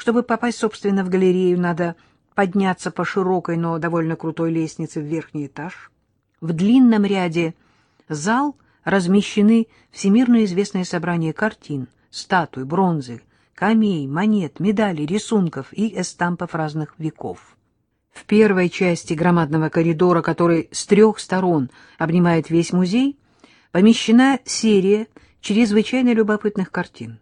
Чтобы попасть, собственно, в галерею, надо подняться по широкой, но довольно крутой лестнице в верхний этаж. В длинном ряде зал размещены всемирно известные собрания картин, статуй, бронзы, камей, монет, медалей, рисунков и эстампов разных веков. В первой части громадного коридора, который с трех сторон обнимает весь музей, помещена серия чрезвычайно любопытных картин.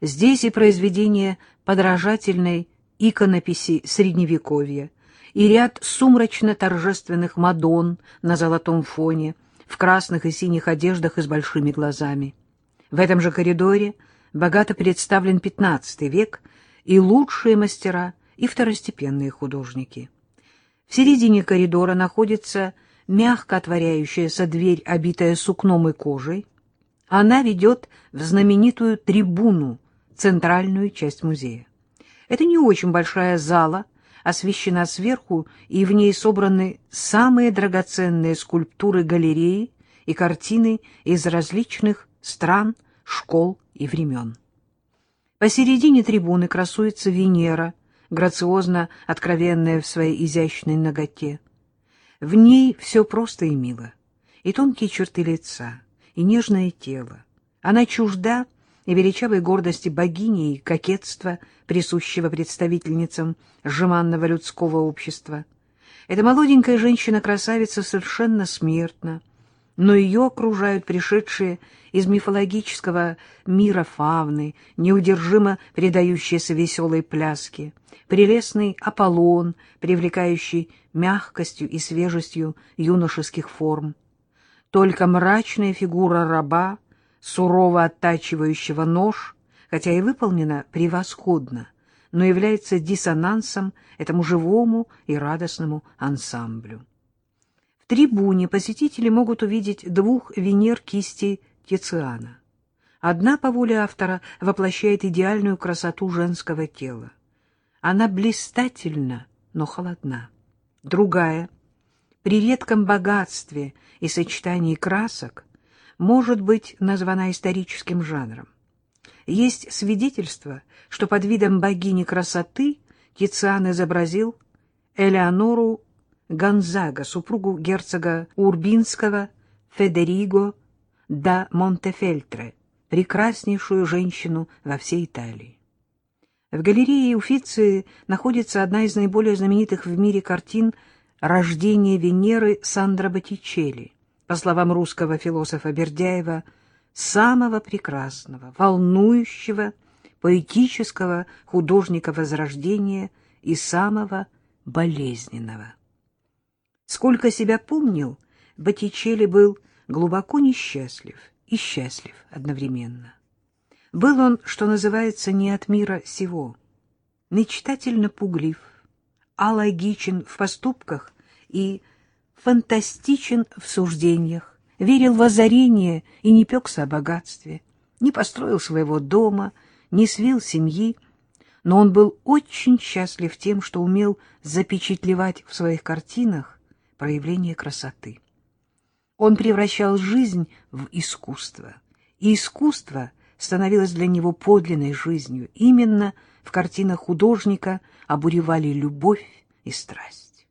Здесь и произведения подражательной иконописи Средневековья, и ряд сумрачно-торжественных мадон на золотом фоне, в красных и синих одеждах и с большими глазами. В этом же коридоре богато представлен XV век и лучшие мастера, и второстепенные художники. В середине коридора находится мягко отворяющаяся дверь, обитая сукном и кожей. Она ведет в знаменитую трибуну, центральную часть музея. Это не очень большая зала, освещена сверху, и в ней собраны самые драгоценные скульптуры галереи и картины из различных стран, школ и времен. Посередине трибуны красуется Венера, грациозно откровенная в своей изящной ноготе. В ней все просто и мило, и тонкие черты лица, и нежное тело. Она чужда и величавой гордости богини и кокетства, присущего представительницам жеманного людского общества. Эта молоденькая женщина-красавица совершенно смертна, но ее окружают пришедшие из мифологического мира фавны, неудержимо предающиеся веселой пляске, прелестный Аполлон, привлекающий мягкостью и свежестью юношеских форм. Только мрачная фигура раба сурово оттачивающего нож, хотя и выполнена превосходно, но является диссонансом этому живому и радостному ансамблю. В трибуне посетители могут увидеть двух Венер кисти Тициана. Одна, по воле автора, воплощает идеальную красоту женского тела. Она блистательна, но холодна. Другая, при редком богатстве и сочетании красок, может быть названа историческим жанром. Есть свидетельство, что под видом богини красоты Тициан изобразил Элеонору Гонзага, супругу герцога Урбинского Федериго да Монтефельтре, прекраснейшую женщину во всей Италии. В галерее Уфиции находится одна из наиболее знаменитых в мире картин «Рождение Венеры» Сандро Боттичелли по словам русского философа Бердяева, самого прекрасного, волнующего, поэтического художника Возрождения и самого болезненного. Сколько себя помнил, Боттичелли был глубоко несчастлив и счастлив одновременно. Был он, что называется, не от мира сего, мечтательно пуглив, алогичен в поступках и фантастичен в суждениях, верил в озарение и не пекся о богатстве, не построил своего дома, не свил семьи, но он был очень счастлив тем, что умел запечатлевать в своих картинах проявление красоты. Он превращал жизнь в искусство, и искусство становилось для него подлинной жизнью. Именно в картинах художника обуревали любовь и страсть.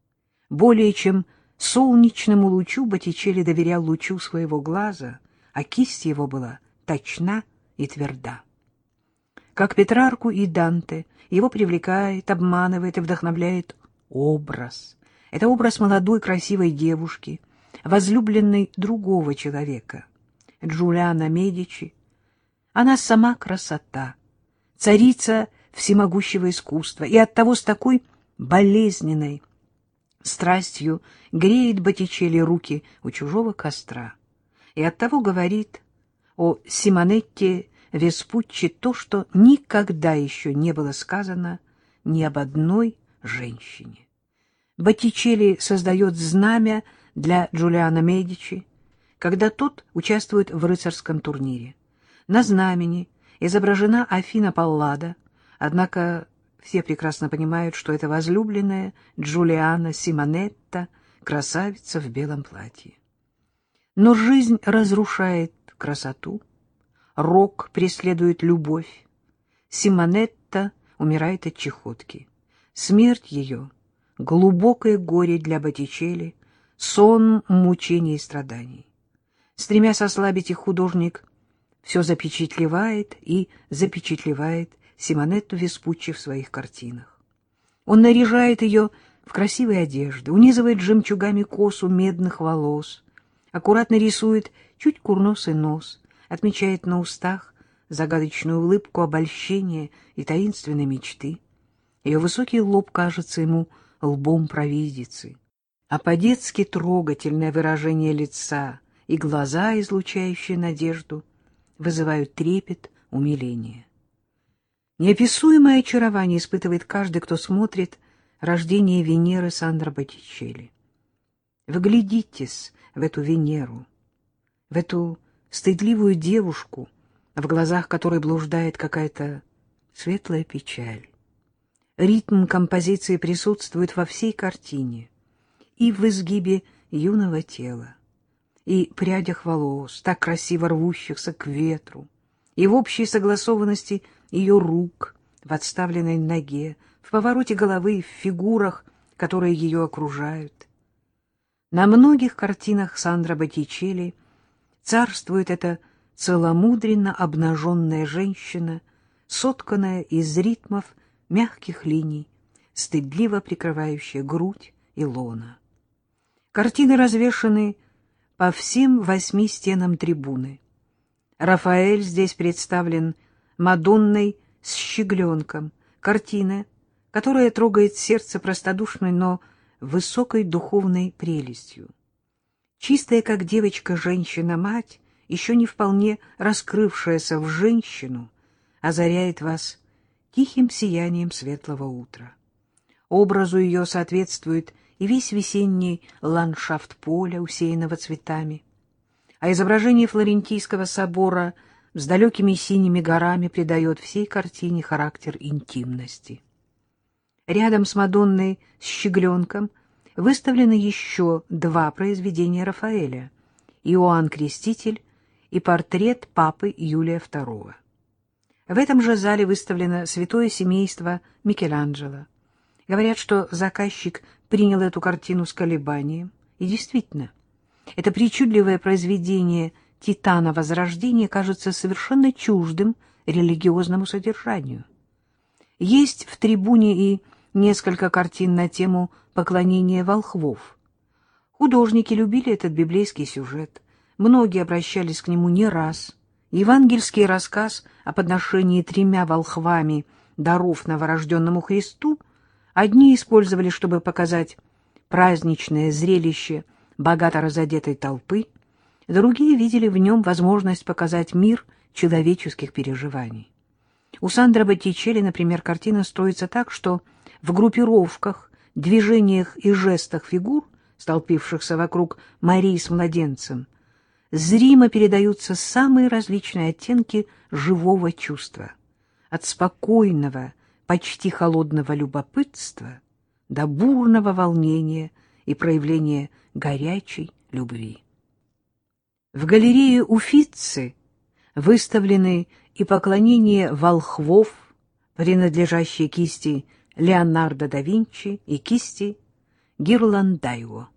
Более чем Солнечному лучу Боттичелли доверял лучу своего глаза, а кисть его была точна и тверда. Как Петрарку и Данте, его привлекает, обманывает и вдохновляет образ. Это образ молодой красивой девушки, возлюбленной другого человека, Джулиана Медичи. Она сама красота, царица всемогущего искусства, и оттого с такой болезненной, страстью греет Боттичелли руки у чужого костра и оттого говорит о Симонетте Веспуччи то, что никогда еще не было сказано ни об одной женщине. Боттичелли создает знамя для Джулиана Медичи, когда тот участвует в рыцарском турнире. На знамени изображена Афина Паллада, однако все прекрасно понимают, что это возлюбленная Джулиана Симонетта, красавица в белом платье. Но жизнь разрушает красоту, рок преследует любовь. Симонетта умирает от чехотки. Смерть ее — глубокое горе для Боттичелли, сон мучений и страданий. Стремясь ослабить их, художник все запечатлевает и запечатлевает Симонетту Веспуччи в своих картинах. Он наряжает ее в красивые одежды, унизывает жемчугами косу медных волос, аккуратно рисует чуть курносый нос, отмечает на устах загадочную улыбку обольщения и таинственной мечты. Ее высокий лоб кажется ему лбом провидицы, а по-детски трогательное выражение лица и глаза, излучающие надежду, вызывают трепет, умиление. Неописуемое очарование испытывает каждый, кто смотрит рождение Венеры Сандро Боттичелли. Вглядитесь в эту Венеру, в эту стыдливую девушку, в глазах которой блуждает какая-то светлая печаль. Ритм композиции присутствует во всей картине, и в изгибе юного тела, и прядях волос, так красиво рвущихся к ветру, и в общей согласованности ее рук в отставленной ноге, в повороте головы, в фигурах, которые ее окружают. На многих картинах Сандра Боттичелли царствует эта целомудренно обнаженная женщина, сотканная из ритмов мягких линий, стыдливо прикрывающая грудь и лона. Картины развешаны по всем восьми стенам трибуны. Рафаэль здесь представлен Мадонной с щегленком, картина, которая трогает сердце простодушной, но высокой духовной прелестью. Чистая, как девочка, женщина-мать, еще не вполне раскрывшаяся в женщину, озаряет вас тихим сиянием светлого утра. Образу ее соответствует и весь весенний ландшафт поля, усеянного цветами, а изображение Флорентийского собора с далекими синими горами придает всей картине характер интимности. Рядом с Мадонной с щегленком выставлены еще два произведения Рафаэля «Иоанн Креститель» и портрет папы Юлия II. В этом же зале выставлено святое семейство Микеланджело. Говорят, что заказчик принял эту картину с колебанием. И действительно, это причудливое произведение «Титана Возрождения» кажется совершенно чуждым религиозному содержанию. Есть в трибуне и несколько картин на тему поклонения волхвов. Художники любили этот библейский сюжет. Многие обращались к нему не раз. Евангельский рассказ о подношении тремя волхвами даров новорожденному Христу одни использовали, чтобы показать праздничное зрелище богато разодетой толпы, другие видели в нем возможность показать мир человеческих переживаний. У Сандра Боттичелли, например, картина строится так, что в группировках, движениях и жестах фигур, столпившихся вокруг Марии с младенцем, зримо передаются самые различные оттенки живого чувства, от спокойного, почти холодного любопытства до бурного волнения и проявления горячей любви. В галерее Уфицы выставлены и поклонение волхвов, принадлежащие кисти Леонардо да Винчи и кисти Гирландайо.